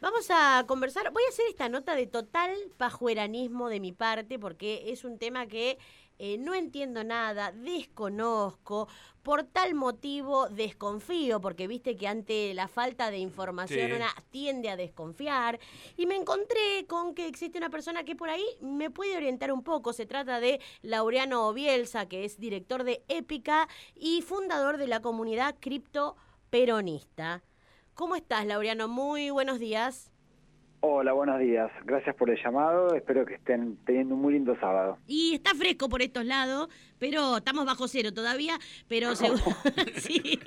Vamos a conversar. Voy a hacer esta nota de total pajueranismo de mi parte porque es un tema que eh, no entiendo nada, desconozco, por tal motivo desconfío, porque viste que ante la falta de información Sí. una tiende a desconfiar, y me encontré con que existe una persona que por ahí me puede orientar un poco. Se trata de Laureano Bielsa, que es director de Épica y fundador de la comunidad cripto peronista. ¿Cómo estás, Laureano? Muy buenos días. Hola, buenos días. Gracias por el llamado. Espero que estén teniendo un muy lindo sábado. Y está fresco por estos lados, pero estamos bajo cero todavía, pero seguro sí,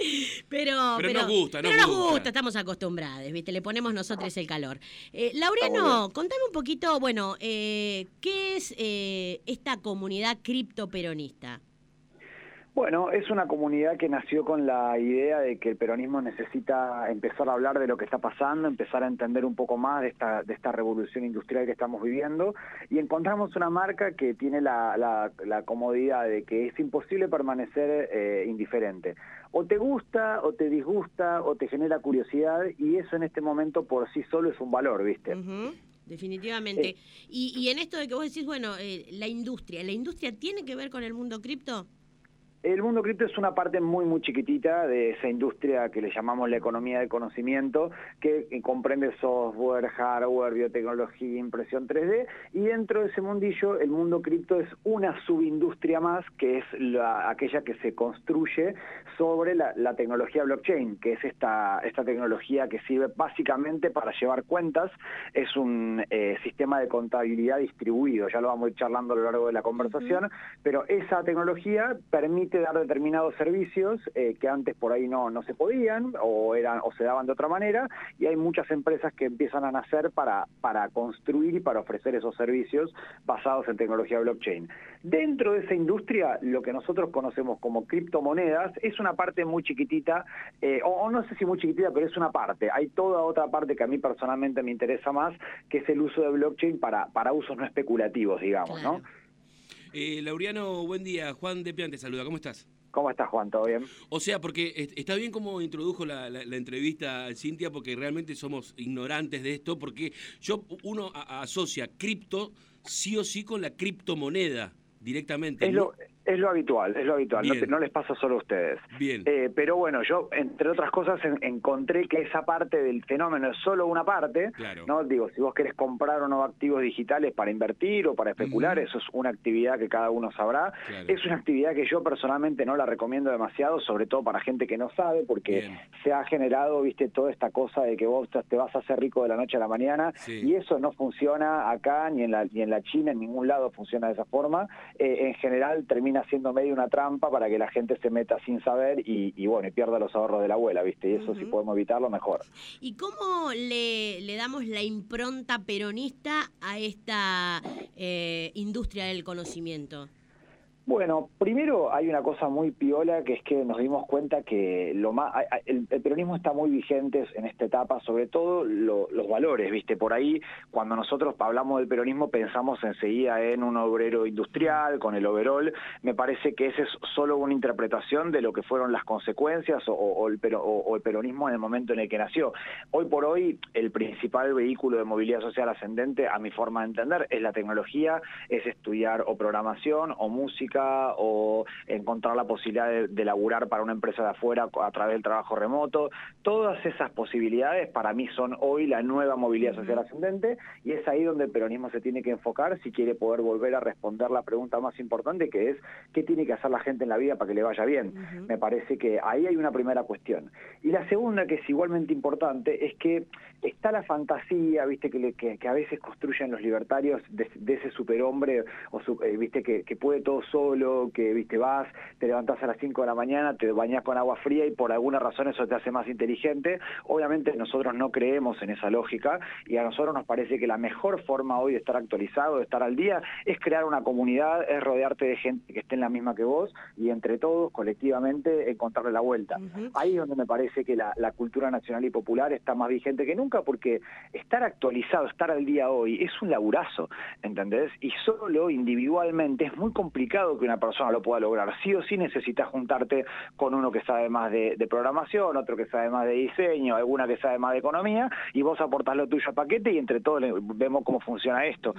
pero Pero nos gusta, pero nos nos gusta. gusta. estamos acostumbrados, ¿viste? Le ponemos nosotros el calor. Eh, Laureano, contame un poquito, bueno, eh, ¿qué es eh, esta comunidad criptoperonista? Bueno, es una comunidad que nació con la idea de que el peronismo necesita empezar a hablar de lo que está pasando, empezar a entender un poco más de esta, de esta revolución industrial que estamos viviendo y encontramos una marca que tiene la, la- la comodidad de que es imposible permanecer eh, indiferente. O te gusta, o te disgusta, o te genera curiosidad y eso en este momento por sí solo es un valor, ¿viste? Definitivamente. Eh. y, y en esto de que vos decís, bueno, eh, la industria, ¿la industria tiene que ver con el mundo cripto? El mundo cripto es una parte muy, muy chiquitita de esa industria que le llamamos la economía del conocimiento, que eh, comprende software, hardware, biotecnología, impresión 3D, y dentro de ese mundillo, el mundo cripto es una subindustria más, que es la- aquella que se construye sobre la, la tecnología blockchain, que es esta, esta tecnología que sirve básicamente para llevar cuentas, es un eh, sistema de contabilidad distribuido, ya lo vamos a ir charlando a lo largo de la conversación, pero esa tecnología permite dar determinados servicios eh, que antes por ahí no, no se podían o eran o se daban de otra manera y hay muchas empresas que empiezan a nacer para, para construir y para ofrecer esos servicios basados en tecnología blockchain. Dentro de esa industria, lo que nosotros conocemos como criptomonedas es una parte muy chiquitita, eh, o, no sé si muy chiquitita, pero es una parte. Hay toda otra parte que a mí personalmente me interesa más, que es el uso de blockchain para, para usos no especulativos, digamos, ¿no? Eh, Laureano, buen día. Juan de Pian te saluda. ¿Cómo estás? ¿Cómo estás, Juan? ¿Todo bien? O sea, porque est- está bien como introdujo la, la- la entrevista a Cintia, porque realmente somos ignorantes de esto, porque yo uno a- asocia cripto sí o sí con la criptomoneda directamente. Es ¿no? lo, es lo habitual, es lo habitual, no, Bien. te- no les pasa solo a ustedes. Bien. Eh, pero bueno, yo, entre otras cosas, en- encontré que esa parte del fenómeno es solo una parte. Claro. ¿no? Digo, si vos querés comprar o no activos digitales para invertir o para especular, eso es una actividad que cada uno sabrá. Claro. Es una actividad que yo personalmente no la recomiendo demasiado, sobre todo para gente que no sabe, porque Bien. se ha generado, viste, toda esta cosa de que vos te vas a hacer rico de la noche a la mañana Sí. y eso no funciona acá ni en la ni en la China, en ningún lado funciona de esa forma. Eh, en general termina siendo medio una trampa para que la gente se meta sin saber y, y bueno, y pierda los ahorros de la abuela, ¿viste? Y eso si podemos evitarlo, mejor. ¿Y cómo le, le damos la impronta peronista a esta eh, industria del conocimiento? Bueno, primero hay una cosa muy piola que es que nos dimos cuenta que lo más, el, peronismo está muy vigente en esta etapa, sobre todo lo- los valores, ¿viste? Por ahí, cuando nosotros hablamos del peronismo, pensamos enseguida en un obrero industrial, con el overall. Me parece que esa es solo una interpretación de lo que fueron las consecuencias o el peronismo en el momento en el que nació. Hoy por hoy, el principal vehículo de movilidad social ascendente, a mi forma de entender, es la tecnología, es estudiar o programación o música o encontrar la posibilidad de, de laburar para una empresa de afuera a través del trabajo remoto. Todas esas posibilidades para mí son hoy la nueva movilidad social ascendente y es ahí donde el peronismo se tiene que enfocar si quiere poder volver a responder la pregunta más importante que es ¿qué tiene que hacer la gente en la vida para que le vaya bien? Me parece que ahí hay una primera cuestión. Y la segunda, que es igualmente importante, es que está la fantasía, viste, que, le- que, que a veces construyen los libertarios de, de ese superhombre, o su- eh, viste, que, que puede todo solo, que viste, vas, te levantás a las 5 de la mañana, te bañás con agua fría y por alguna razón eso te hace más inteligente. Obviamente nosotros no creemos en esa lógica y a nosotros nos parece que la mejor forma hoy de estar actualizado, de estar al día, es crear una comunidad, es rodearte de gente que esté en la misma que vos y entre todos, colectivamente, encontrarle la vuelta. Ahí es donde me parece que la, la cultura nacional y popular está más vigente que nunca, porque estar actualizado, estar al día hoy, es un laburazo, ¿entendés? Y solo individualmente es muy complicado que una persona lo pueda lograr. Sí o sí necesitas juntarte con uno que sabe más de, programación, otro que sabe más de diseño, alguna que sabe más de economía, y vos aportás lo tuyo al paquete y entre todos vemos cómo funciona esto.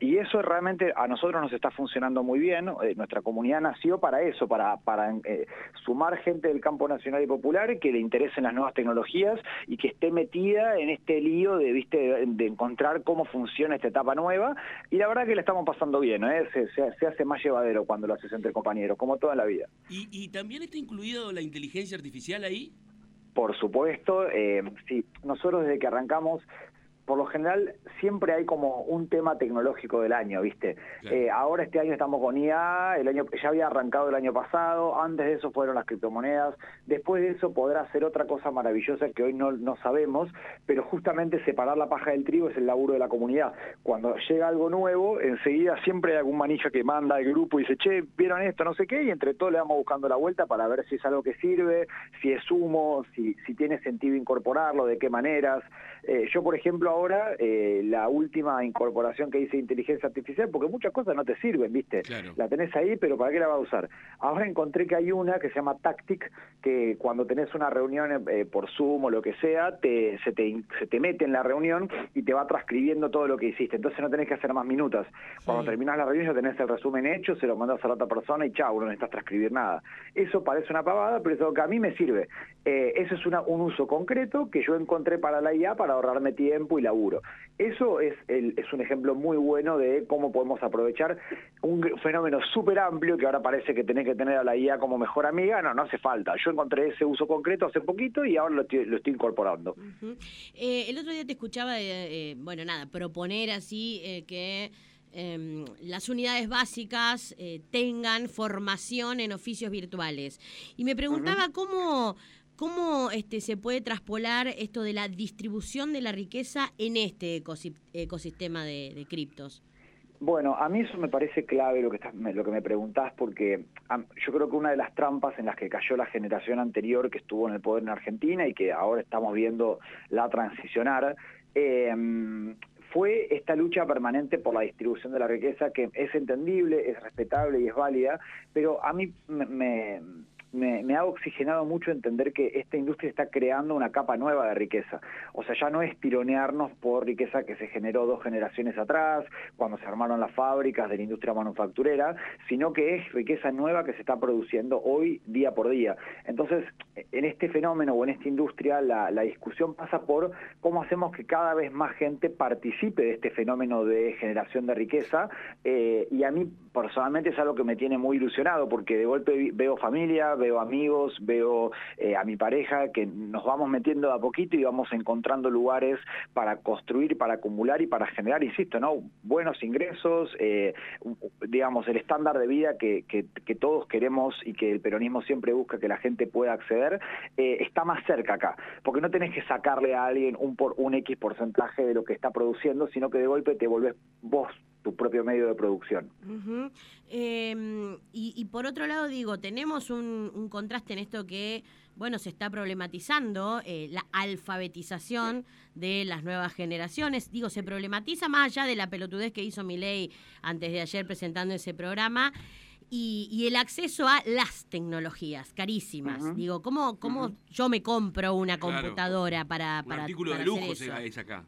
Y eso realmente a nosotros nos está funcionando muy bien. Eh, nuestra comunidad nació para eso, para, para eh, sumar gente del campo nacional y popular que le interesen las nuevas tecnologías y que esté metida en este lío de, ¿viste? de encontrar cómo funciona esta etapa nueva. Y la verdad que le estamos pasando bien, ¿eh? se, hace más llevadero cuando lo haces entre compañeros, como toda la vida. ¿Y, y también está incluido la inteligencia artificial ahí? Por supuesto, eh, sí. Nosotros desde que arrancamos por lo general siempre hay como un tema tecnológico del año, ¿viste? Eh, ahora este año estamos con IA, el año ya había arrancado el año pasado, antes de eso fueron las criptomonedas, después de eso podrá ser otra cosa maravillosa que hoy no, no sabemos, pero justamente separar la paja del trigo es el laburo de la comunidad. Cuando llega algo nuevo, enseguida siempre hay algún manija que manda al grupo y dice, che, ¿vieron esto? No sé qué, y entre todos le vamos buscando la vuelta para ver si es algo que sirve, si es humo, si, si tiene sentido incorporarlo, de qué maneras. Eh, yo, por ejemplo, ahora eh, la última incorporación que hice de inteligencia artificial, porque muchas cosas no te sirven, ¿viste? La tenés ahí, pero ¿para qué la vas a usar? Ahora encontré que hay una que se llama Tactic, que cuando tenés una reunión eh, por Zoom o lo que sea, te, se, te, se te mete en la reunión y te va transcribiendo todo lo que hiciste. Entonces no tenés que hacer más minutos. Cuando terminas la reunión ya tenés el resumen hecho, se lo mandas a la otra persona y chao, no necesitas transcribir nada. Eso parece una pavada, pero eso que a mí me sirve. Eh, eso es una, un uso concreto que yo encontré para la IA para ahorrarme tiempo y laburo. Eso es, el, es un ejemplo muy bueno de cómo podemos aprovechar un fenómeno súper amplio que ahora parece que tenés que tener a la IA como mejor amiga. No, no hace falta. Yo encontré ese uso concreto hace poquito y ahora lo estoy, lo estoy incorporando. Eh, el otro día te escuchaba, eh, bueno, nada, proponer así eh, que em, las unidades básicas tengan formación en oficios virtuales. Y me preguntaba cómo ¿Cómo este, se puede traspolar esto de la distribución de la riqueza en este ecosistema de, criptos? Bueno, a mí eso me parece clave lo que, estás, lo que me preguntás, porque yo creo que una de las trampas en las que cayó la generación anterior que estuvo en el poder en Argentina y que ahora estamos viendo la transicionar, em, fue esta lucha permanente por la distribución de la riqueza, que es entendible, es respetable y es válida, pero a mí me me, ha oxigenado mucho entender que esta industria está creando una capa nueva de riqueza. O sea, ya no es tironearnos por riqueza que se generó dos generaciones atrás, cuando se armaron las fábricas de la industria manufacturera, sino que es riqueza nueva que se está produciendo hoy día por día. Entonces, en este fenómeno o en esta industria, la, discusión pasa por cómo hacemos que cada vez más gente participe de este fenómeno de generación de riqueza. Eh, y a mí personalmente es algo que me tiene muy ilusionado, porque de golpe veo familia, veo amigos, veo eh, a mi pareja, que nos vamos metiendo de a poquito y vamos encontrando lugares para construir, para acumular y para generar, insisto, ¿no? buenos ingresos, eh, digamos, el estándar de vida que, todos queremos y que el peronismo siempre busca que la gente pueda acceder, eh, está más cerca acá, porque no tenés que sacarle a alguien un, un X porcentaje de lo que está produciendo, sino que de golpe te volvés vos tu propio medio de producción. Em, y, por otro lado, digo, tenemos un, contraste en esto que, bueno, se está problematizando eh, la alfabetización de las nuevas generaciones. Digo, se problematiza más allá de la pelotudez que hizo Milei antes de ayer presentando ese programa. Y, el acceso a las tecnologías carísimas. Digo, ¿cómo, cómo yo me compro una computadora para, para. Un artículo de lujo es acá.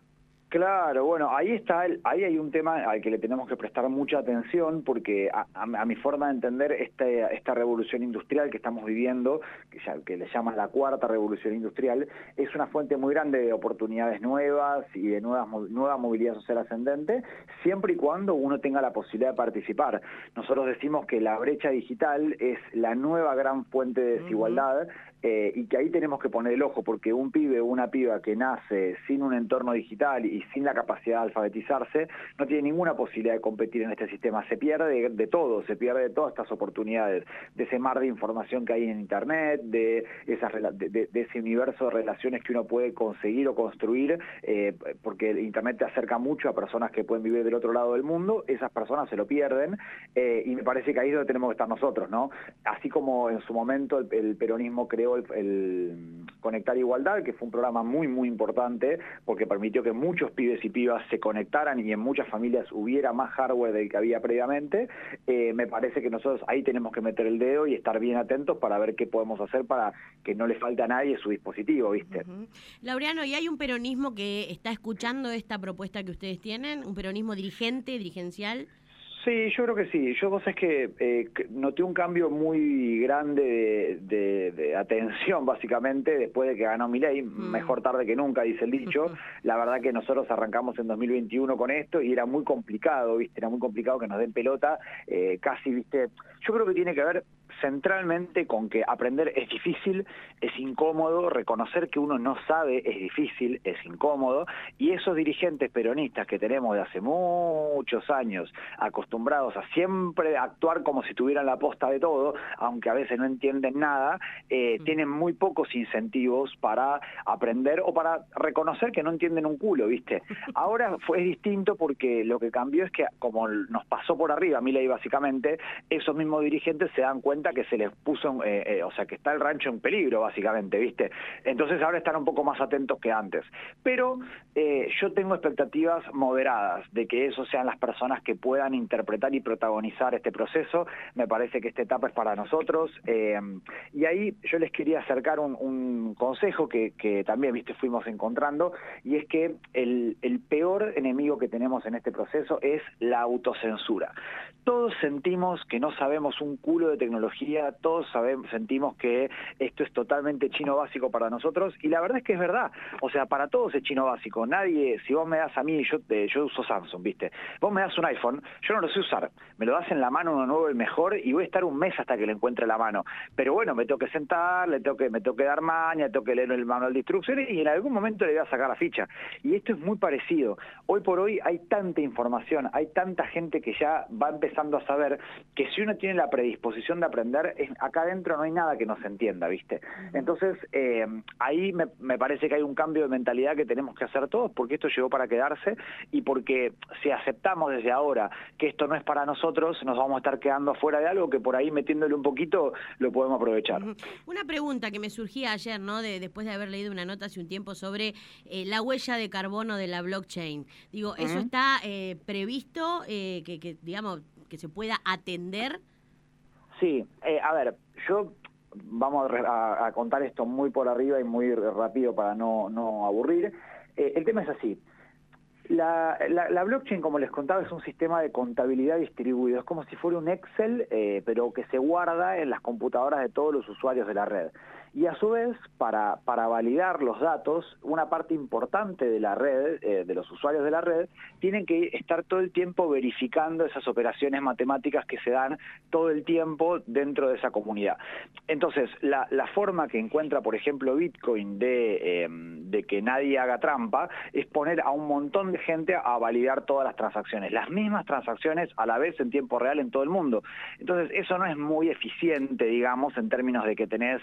Claro, bueno, ahí está, ahí hay un tema al que le tenemos que prestar mucha atención porque a, mi forma de entender este, esta revolución industrial que estamos viviendo, que, ya, que le llaman la cuarta revolución industrial, es una fuente muy grande de oportunidades nuevas y de nuevas, nueva movilidad social ascendente, siempre y cuando uno tenga la posibilidad de participar. Nosotros decimos que la brecha digital es la nueva gran fuente de desigualdad eh, y que ahí tenemos que poner el ojo, porque un pibe o una piba que nace sin un entorno digital y sin la capacidad de alfabetizarse, no tiene ninguna posibilidad de competir en este sistema. Se pierde de, todo, se pierde de todas estas oportunidades, de ese mar de información que hay en Internet, de, esas, de, ese universo de relaciones que uno puede conseguir o construir, eh, porque el Internet te acerca mucho a personas que pueden vivir del otro lado del mundo, esas personas se lo pierden, eh, y me parece que ahí es donde tenemos que estar nosotros, ¿no? Así como en su momento el peronismo creó el, Conectar Igualdad, que fue un programa muy, muy importante porque permitió que muchos pibes y pibas se conectaran y en muchas familias hubiera más hardware del que había previamente. Eh, me parece que nosotros ahí tenemos que meter el dedo y estar bien atentos para ver qué podemos hacer para que no le falte a nadie su dispositivo, ¿viste? Laureano, ¿y hay un peronismo que está escuchando esta propuesta que ustedes tienen? ¿Un peronismo dirigente, dirigencial? Sí, yo creo que sí. Yo vos es que eh, noté un cambio muy grande de, atención, básicamente, después de que ganó Milei, mm. mejor tarde que nunca, dice el dicho. La verdad que nosotros arrancamos en 2021 con esto y era muy complicado, ¿viste? Era muy complicado que nos den pelota, eh, casi, ¿viste? Yo creo que tiene que ver centralmente con que aprender es difícil, es incómodo, reconocer que uno no sabe es difícil, es incómodo, y esos dirigentes peronistas que tenemos de hace muchos años, acostumbrados a siempre actuar como si tuvieran la posta de todo, aunque a veces no entienden nada, eh, mm. tienen muy pocos incentivos para aprender o para reconocer que no entienden un culo, ¿viste? Ahora fue distinto porque lo que cambió es que, como nos pasó por arriba, Milei básicamente, esos mismos dirigentes se dan cuenta que se les puso, eh, eh, o sea, que está el rancho en peligro, básicamente, ¿viste? Entonces ahora están un poco más atentos que antes. Pero eh, yo tengo expectativas moderadas de que esos sean las personas que puedan interpretar y protagonizar este proceso. Me parece que esta etapa es para nosotros. y ahí yo les quería acercar un, consejo que, también, ¿viste? Fuimos encontrando, y es que el peor enemigo que tenemos en este proceso es la autocensura. Todos sentimos que no sabemos un culo de tecnología todos sabemos, sentimos que esto es totalmente chino básico para nosotros y la verdad es que es verdad, o sea, para todos es chino básico, nadie, si vos me das a mí, yo, yo uso Samsung, viste, vos me das un iPhone, yo no lo sé usar, me lo das en la mano uno nuevo, el mejor, y voy a estar un mes hasta que le encuentre la mano, pero bueno, me tengo que sentar, le tengo me tengo que dar maña, tengo que leer el manual de instrucciones y en algún momento le voy a sacar la ficha, y esto es muy parecido, hoy por hoy hay tanta información, hay tanta gente que ya va empezando a saber que si uno tiene la predisposición de aprender, acá adentro no hay nada que nos entienda, ¿viste? Entonces, eh, ahí me, parece que hay un cambio de mentalidad que tenemos que hacer todos, porque esto llegó para quedarse y porque si aceptamos desde ahora que esto no es para nosotros, nos vamos a estar quedando fuera de algo que por ahí metiéndole un poquito lo podemos aprovechar. Una pregunta que me surgía ayer, ¿no? De, después de haber leído una nota hace un tiempo sobre eh, la huella de carbono de la blockchain. Digo, ¿eso está eh, previsto que, que, digamos, que se pueda atender? Sí, eh, a ver, yo vamos a, contar esto muy por arriba y muy rápido para no, no aburrir. Eh, el tema es así. La, blockchain, como les contaba, es un sistema de contabilidad distribuido. Es como si fuera un Excel, eh, pero que se guarda en las computadoras de todos los usuarios de la red y a su vez para, para validar los datos, una parte importante de la red, eh, de los usuarios de la red, tienen que estar todo el tiempo verificando esas operaciones matemáticas que se dan todo el tiempo dentro de esa comunidad. Entonces, la, la forma que encuentra, por ejemplo, Bitcoin de, em, de que nadie haga trampa es poner a un montón de gente a validar todas las transacciones, las mismas transacciones a la vez en tiempo real en todo el mundo. Entonces, eso no es muy eficiente, digamos, en términos de que tenés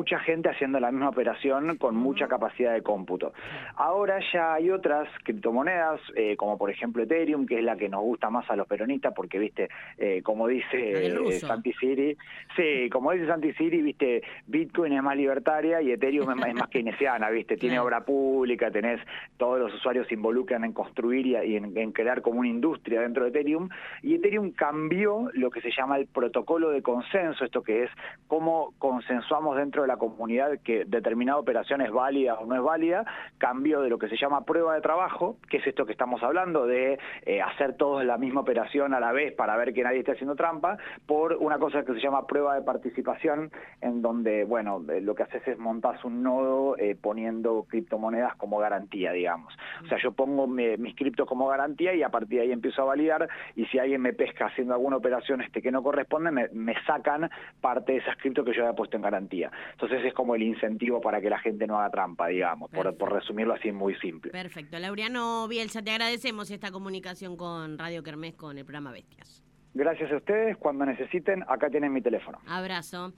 mucha gente haciendo la misma operación con mucha capacidad de cómputo. Ahora ya hay otras criptomonedas, eh, como por ejemplo Ethereum, que es la que nos gusta más a los peronistas, porque, viste, eh, como dice eh, Santi Siri, sí, como dice Santi Siri, viste, Bitcoin es más libertaria y Ethereum es, más keynesiana, viste, tiene obra pública, tenés, todos los usuarios se involucran en construir y, en, en crear como una industria dentro de Ethereum, y Ethereum cambió lo que se llama el protocolo de consenso, esto que es cómo consensuamos dentro de la comunidad que determinada operación es válida o no es válida, cambio de lo que se llama prueba de trabajo, que es esto que estamos hablando, de eh, hacer todos la misma operación a la vez para ver que nadie esté haciendo trampa, por una cosa que se llama prueba de participación, en donde, bueno, eh, lo que haces es montas un nodo eh, poniendo criptomonedas como garantía, digamos. O sea, yo pongo mis criptos como garantía y a partir de ahí empiezo a validar y si alguien me pesca haciendo alguna operación este que no corresponde, me, me sacan parte de esas criptos que yo había puesto en garantía. Entonces es como el incentivo para que la gente no haga trampa, digamos, por, por, resumirlo así muy simple. Perfecto. Laureano Bielsa, te agradecemos esta comunicación con Radio Kermés con el programa Bestias. Gracias a ustedes. Cuando necesiten, acá tienen mi teléfono. Abrazo.